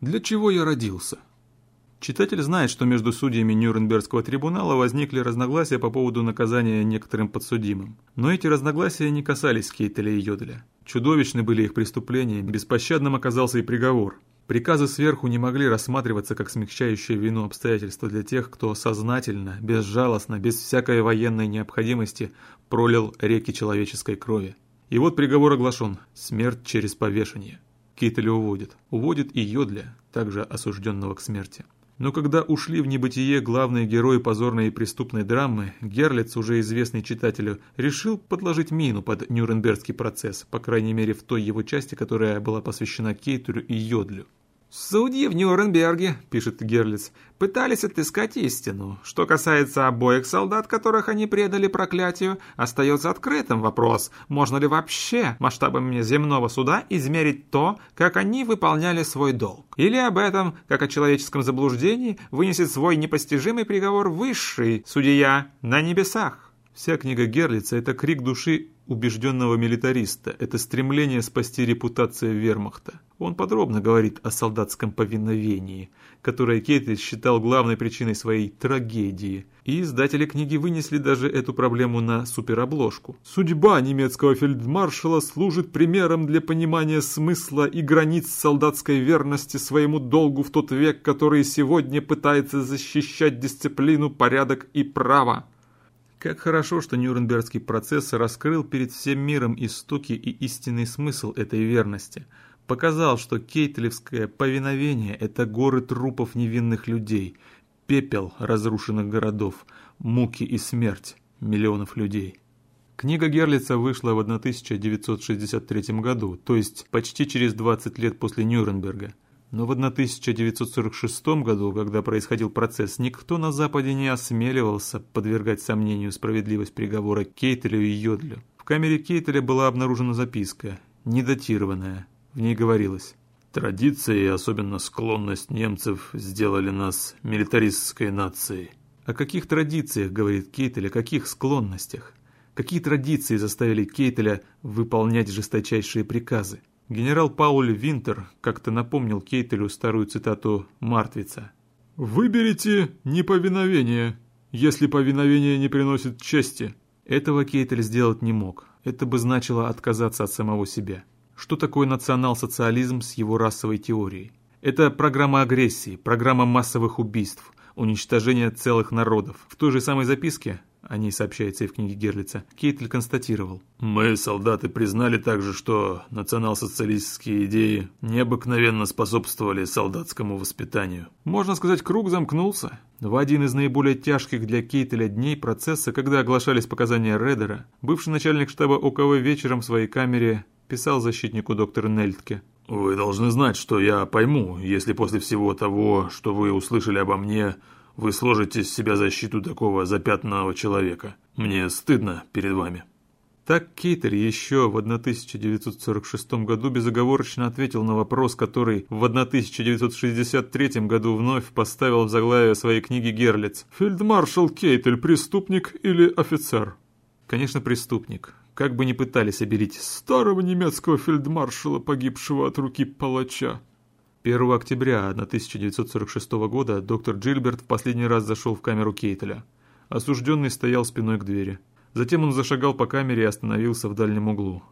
Для чего я родился? Читатель знает, что между судьями Нюрнбергского трибунала возникли разногласия по поводу наказания некоторым подсудимым. Но эти разногласия не касались Кейтеля и Йоделя. Чудовищны были их преступления, беспощадным оказался и приговор. Приказы сверху не могли рассматриваться как смягчающее вину обстоятельства для тех, кто сознательно, безжалостно, без всякой военной необходимости пролил реки человеческой крови. И вот приговор оглашен – смерть через повешение. Кейтеля уводит. Уводит и Йодля, также осужденного к смерти. Но когда ушли в небытие главные герои позорной и преступной драмы, Герлиц, уже известный читателю, решил подложить мину под Нюрнбергский процесс, по крайней мере в той его части, которая была посвящена Кейтелю и Йодлю. «Судьи в Нюрнберге, — пишет Герлиц, — пытались отыскать истину. Что касается обоих солдат, которых они предали проклятию, остается открытым вопрос, можно ли вообще масштабами земного суда измерить то, как они выполняли свой долг. Или об этом, как о человеческом заблуждении, вынесет свой непостижимый приговор высший судья на небесах». Вся книга Герлица – это крик души убежденного милитариста, это стремление спасти репутацию вермахта. Он подробно говорит о солдатском повиновении, которое Кейтель считал главной причиной своей трагедии. И издатели книги вынесли даже эту проблему на суперобложку. Судьба немецкого фельдмаршала служит примером для понимания смысла и границ солдатской верности своему долгу в тот век, который сегодня пытается защищать дисциплину, порядок и право. Как хорошо, что Нюрнбергский процесс раскрыл перед всем миром истоки и истинный смысл этой верности. Показал, что кейтелевское повиновение – это горы трупов невинных людей, пепел разрушенных городов, муки и смерть миллионов людей. Книга Герлица вышла в 1963 году, то есть почти через 20 лет после Нюрнберга. Но в 1946 году, когда происходил процесс, никто на Западе не осмеливался подвергать сомнению справедливость приговора Кейтелю и Йодлю. В камере Кейтеля была обнаружена записка, недатированная. В ней говорилось «Традиции особенно склонность немцев сделали нас милитаристской нацией». О каких традициях, говорит Кейтель, о каких склонностях? Какие традиции заставили Кейтеля выполнять жесточайшие приказы? Генерал Пауль Винтер как-то напомнил Кейтелю старую цитату Мартвица. «Выберите неповиновение, если повиновение не приносит чести». Этого Кейтель сделать не мог. Это бы значило отказаться от самого себя. Что такое национал-социализм с его расовой теорией? Это программа агрессии, программа массовых убийств, уничтожения целых народов. В той же самой записке о ней сообщается и в книге Герлица, Кейтль констатировал. «Мы, солдаты, признали также, что национал-социалистские идеи необыкновенно способствовали солдатскому воспитанию. Можно сказать, круг замкнулся. В один из наиболее тяжких для Кейтеля дней процесса, когда оглашались показания Редера, бывший начальник штаба ОКВ вечером в своей камере писал защитнику доктора Нельтке. «Вы должны знать, что я пойму, если после всего того, что вы услышали обо мне, вы сложите с себя защиту такого запятнанного человека. Мне стыдно перед вами». Так Кейтель еще в 1946 году безоговорочно ответил на вопрос, который в 1963 году вновь поставил в заглавие своей книги Герлиц. «Фельдмаршал Кейтель – преступник или офицер?» Конечно, преступник. Как бы ни пытались обелить старого немецкого фельдмаршала, погибшего от руки палача. 1 октября 1946 года доктор Джильберт в последний раз зашел в камеру Кейтеля. Осужденный стоял спиной к двери. Затем он зашагал по камере и остановился в дальнем углу.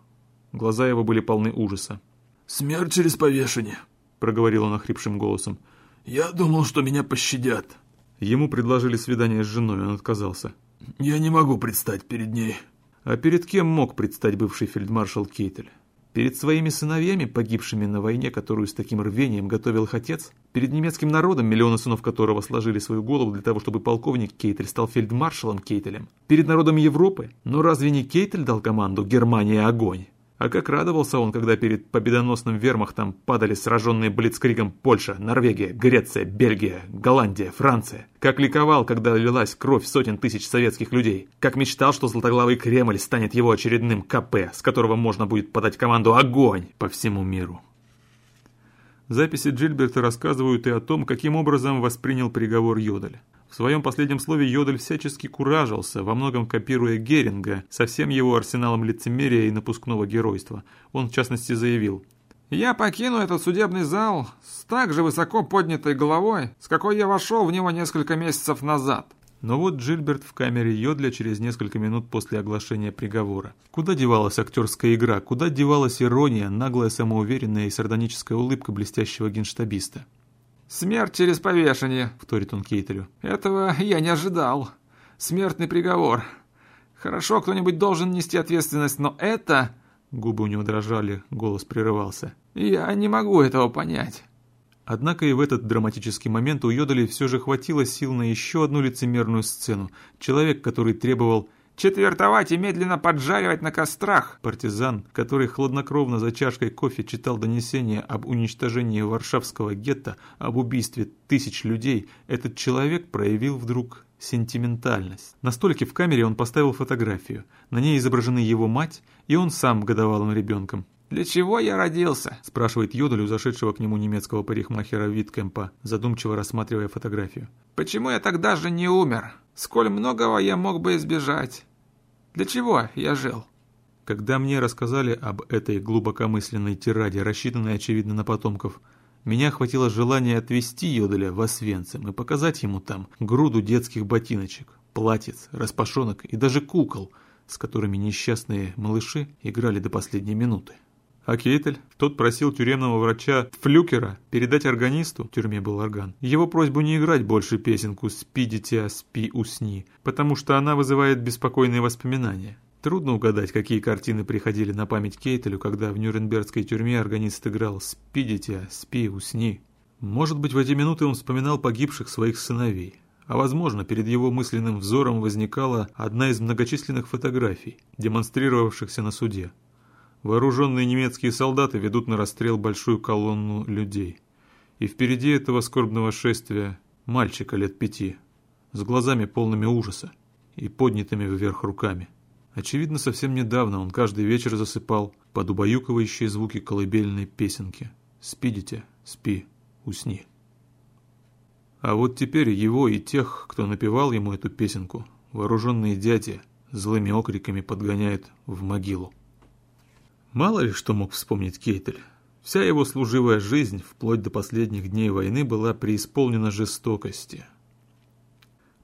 Глаза его были полны ужаса. «Смерть через повешение», — проговорил он охрипшим голосом. «Я думал, что меня пощадят». Ему предложили свидание с женой, он отказался. «Я не могу предстать перед ней». А перед кем мог предстать бывший фельдмаршал Кейтель? Перед своими сыновьями, погибшими на войне, которую с таким рвением готовил их отец? Перед немецким народом, миллионы сынов которого сложили свою голову для того, чтобы полковник Кейтель стал фельдмаршалом Кейтелем? Перед народом Европы? Но разве не Кейтель дал команду «Германия, огонь»? А как радовался он, когда перед победоносным вермахтом падали сраженные блицкригом Польша, Норвегия, Греция, Бельгия, Голландия, Франция. Как ликовал, когда лилась кровь сотен тысяч советских людей. Как мечтал, что Златоглавый Кремль станет его очередным КП, с которого можно будет подать команду «Огонь» по всему миру. Записи Джильберта рассказывают и о том, каким образом воспринял приговор Йодель. В своем последнем слове Йодель всячески куражился, во многом копируя Геринга со всем его арсеналом лицемерия и напускного геройства. Он, в частности, заявил Я покину этот судебный зал с так же высоко поднятой головой, с какой я вошел в него несколько месяцев назад. Но вот Джильберт в камере Йодля через несколько минут после оглашения приговора. Куда девалась актерская игра, куда девалась ирония, наглая самоуверенная и сардоническая улыбка блестящего генштабиста? «Смерть через повешение», — вторит он Кейтелю. «Этого я не ожидал. Смертный приговор. Хорошо, кто-нибудь должен нести ответственность, но это...» Губы у него дрожали, голос прерывался. «Я не могу этого понять». Однако и в этот драматический момент у Йодали все же хватило сил на еще одну лицемерную сцену. Человек, который требовал четвертовать и медленно поджаривать на кострах. Партизан, который хладнокровно за чашкой кофе читал донесение об уничтожении Варшавского гетто, об убийстве тысяч людей, этот человек проявил вдруг сентиментальность. На столике в камере он поставил фотографию. На ней изображены его мать и он сам годовалым ребенком. «Для чего я родился?» – спрашивает Йодель у зашедшего к нему немецкого парикмахера Виткемпа, задумчиво рассматривая фотографию. «Почему я тогда же не умер? Сколь многого я мог бы избежать? Для чего я жил?» Когда мне рассказали об этой глубокомысленной тираде, рассчитанной, очевидно, на потомков, меня охватило желание отвезти Йоделя в Освенцим и показать ему там груду детских ботиночек, платьиц, распашонок и даже кукол, с которыми несчастные малыши играли до последней минуты. А Кейтель? Тот просил тюремного врача Флюкера передать органисту, в тюрьме был орган, его просьбу не играть больше песенку «Спи, дитя, спи, усни», потому что она вызывает беспокойные воспоминания. Трудно угадать, какие картины приходили на память Кейтелю, когда в Нюрнбергской тюрьме органист играл «Спи, дитя, спи, усни». Может быть, в эти минуты он вспоминал погибших своих сыновей. А возможно, перед его мысленным взором возникала одна из многочисленных фотографий, демонстрировавшихся на суде. Вооруженные немецкие солдаты ведут на расстрел большую колонну людей. И впереди этого скорбного шествия мальчика лет пяти, с глазами полными ужаса и поднятыми вверх руками. Очевидно, совсем недавно он каждый вечер засыпал под убаюкивающие звуки колыбельной песенки «Спи, дитя, спи, усни». А вот теперь его и тех, кто напевал ему эту песенку, вооруженные дяди злыми окриками подгоняют в могилу. Мало ли что мог вспомнить Кейтель. Вся его служивая жизнь, вплоть до последних дней войны, была преисполнена жестокости.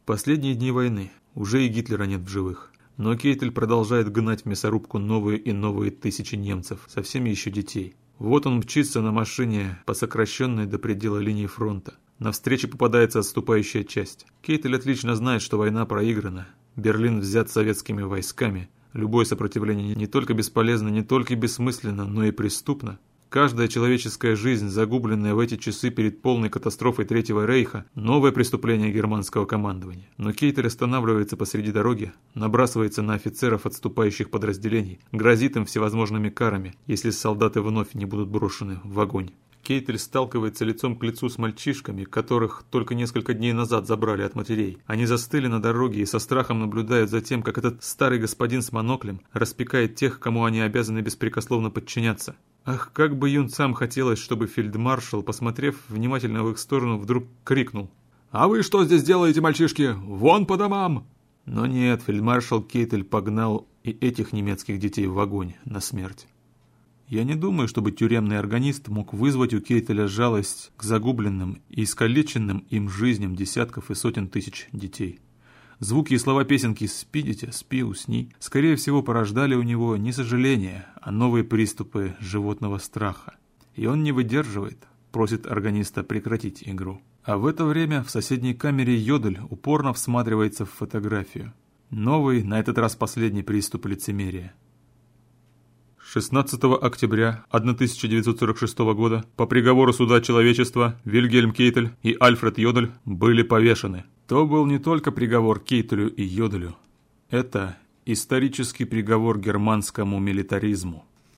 Последние дни войны. Уже и Гитлера нет в живых. Но Кейтель продолжает гнать в мясорубку новые и новые тысячи немцев, со всеми еще детей. Вот он мчится на машине по сокращенной до предела линии фронта. На встрече попадается отступающая часть. Кейтель отлично знает, что война проиграна. Берлин взят советскими войсками – Любое сопротивление не только бесполезно, не только бессмысленно, но и преступно. Каждая человеческая жизнь, загубленная в эти часы перед полной катастрофой Третьего Рейха, новое преступление германского командования. Но Кейтель останавливается посреди дороги, набрасывается на офицеров отступающих подразделений, грозит им всевозможными карами, если солдаты вновь не будут брошены в огонь. Кейтель сталкивается лицом к лицу с мальчишками, которых только несколько дней назад забрали от матерей. Они застыли на дороге и со страхом наблюдают за тем, как этот старый господин с моноклем распекает тех, кому они обязаны беспрекословно подчиняться. Ах, как бы юнцам хотелось, чтобы фельдмаршал, посмотрев внимательно в их сторону, вдруг крикнул. «А вы что здесь делаете, мальчишки? Вон по домам!» Но нет, фельдмаршал Кейтель погнал и этих немецких детей в огонь на смерть. Я не думаю, чтобы тюремный органист мог вызвать у Кейтеля жалость к загубленным и искалеченным им жизням десятков и сотен тысяч детей. Звуки и слова песенки «Спи, дитя, спи, усни» скорее всего порождали у него не сожаление, а новые приступы животного страха. И он не выдерживает, просит органиста прекратить игру. А в это время в соседней камере Йодель упорно всматривается в фотографию. Новый, на этот раз последний приступ лицемерия. 16 октября 1946 года по приговору суда человечества Вильгельм Кейтель и Альфред Йодель были повешены. То был не только приговор Кейтелю и Йоделю. Это исторический приговор германскому милитаризму.